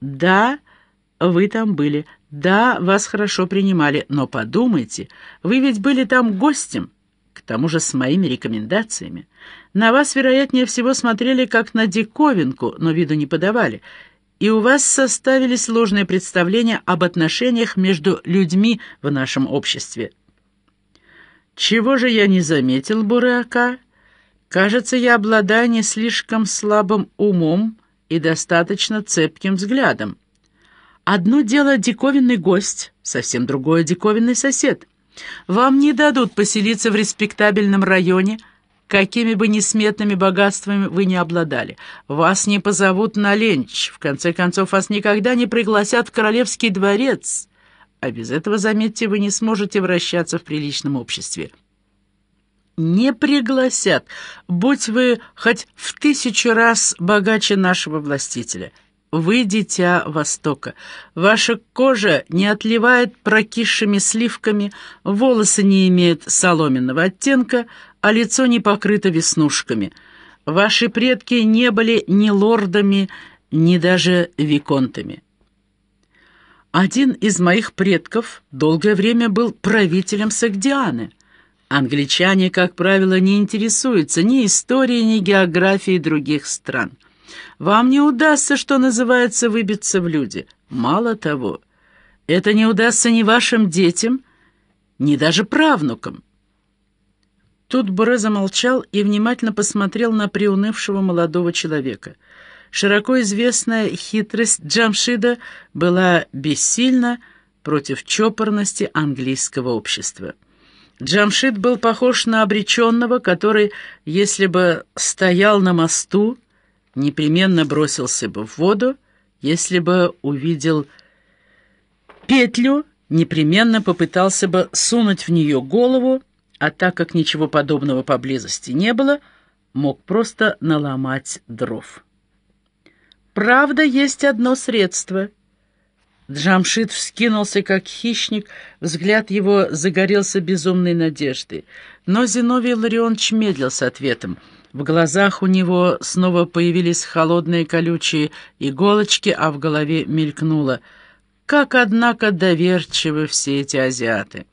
Да, вы там были. Да, вас хорошо принимали. Но подумайте, вы ведь были там гостем. К тому же с моими рекомендациями. На вас, вероятнее всего, смотрели как на диковинку, но виду не подавали. И у вас составились ложные представления об отношениях между людьми в нашем обществе. Чего же я не заметил, Буреака? Кажется, я обладаю не слишком слабым умом и достаточно цепким взглядом. Одно дело диковинный гость, совсем другое диковинный сосед. Вам не дадут поселиться в респектабельном районе, какими бы несметными богатствами вы не обладали. Вас не позовут на ленч, в конце концов, вас никогда не пригласят в королевский дворец. А без этого, заметьте, вы не сможете вращаться в приличном обществе не пригласят, будь вы хоть в тысячу раз богаче нашего властителя. Вы дитя Востока. Ваша кожа не отливает прокисшими сливками, волосы не имеют соломенного оттенка, а лицо не покрыто веснушками. Ваши предки не были ни лордами, ни даже виконтами. Один из моих предков долгое время был правителем Сагдианы — Англичане, как правило, не интересуются ни историей, ни географией других стран. Вам не удастся, что называется, выбиться в люди. Мало того, это не удастся ни вашим детям, ни даже правнукам. Тут Буре замолчал и внимательно посмотрел на приунывшего молодого человека. Широко известная хитрость Джамшида была бессильна против чопорности английского общества. Джамшит был похож на обреченного, который, если бы стоял на мосту, непременно бросился бы в воду, если бы увидел петлю, непременно попытался бы сунуть в нее голову, а так как ничего подобного поблизости не было, мог просто наломать дров. Правда, есть одно средство — Джамшит вскинулся, как хищник, взгляд его загорелся безумной надеждой. Но Зиновий Ларионович медлил с ответом. В глазах у него снова появились холодные колючие иголочки, а в голове мелькнуло. Как, однако, доверчивы все эти азиаты.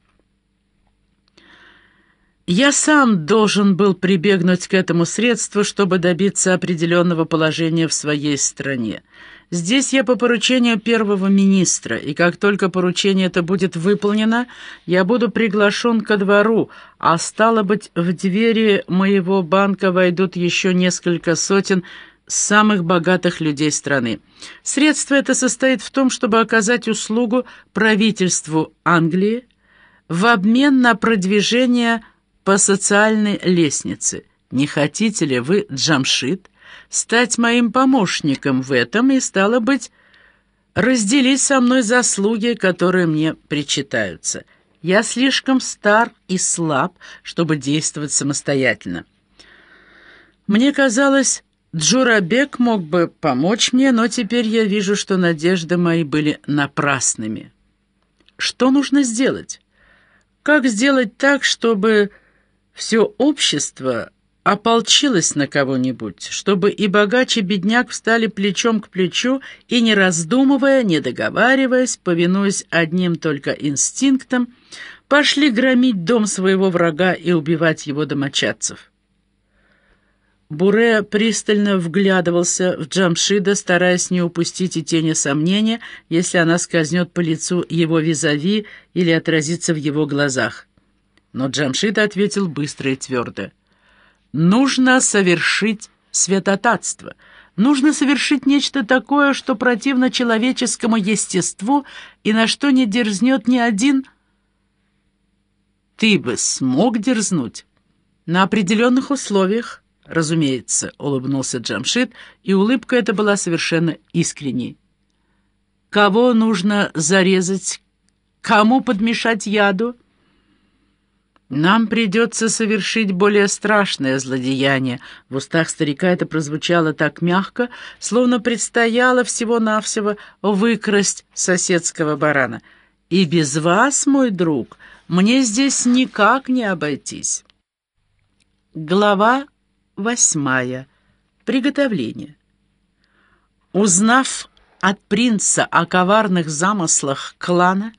Я сам должен был прибегнуть к этому средству, чтобы добиться определенного положения в своей стране. Здесь я по поручению первого министра, и как только поручение это будет выполнено, я буду приглашен ко двору, а стало быть, в двери моего банка войдут еще несколько сотен самых богатых людей страны. Средство это состоит в том, чтобы оказать услугу правительству Англии в обмен на продвижение по социальной лестнице. Не хотите ли вы, Джамшит, стать моим помощником в этом и, стало быть, разделить со мной заслуги, которые мне причитаются. Я слишком стар и слаб, чтобы действовать самостоятельно. Мне казалось, Джурабек мог бы помочь мне, но теперь я вижу, что надежды мои были напрасными. Что нужно сделать? Как сделать так, чтобы все общество ополчилась на кого-нибудь, чтобы и богач, бедняк встали плечом к плечу и, не раздумывая, не договариваясь, повинуясь одним только инстинктам, пошли громить дом своего врага и убивать его домочадцев. Буре пристально вглядывался в Джамшида, стараясь не упустить и тени сомнения, если она скользнет по лицу его визави или отразится в его глазах. Но Джамшид ответил быстро и твердо — Нужно совершить святотатство. Нужно совершить нечто такое, что противно человеческому естеству и на что не дерзнет ни один. Ты бы смог дерзнуть? На определенных условиях, разумеется, улыбнулся Джамшит, и улыбка эта была совершенно искренней. Кого нужно зарезать? Кому подмешать яду? «Нам придется совершить более страшное злодеяние». В устах старика это прозвучало так мягко, словно предстояло всего-навсего выкрасть соседского барана. «И без вас, мой друг, мне здесь никак не обойтись». Глава восьмая. Приготовление. Узнав от принца о коварных замыслах клана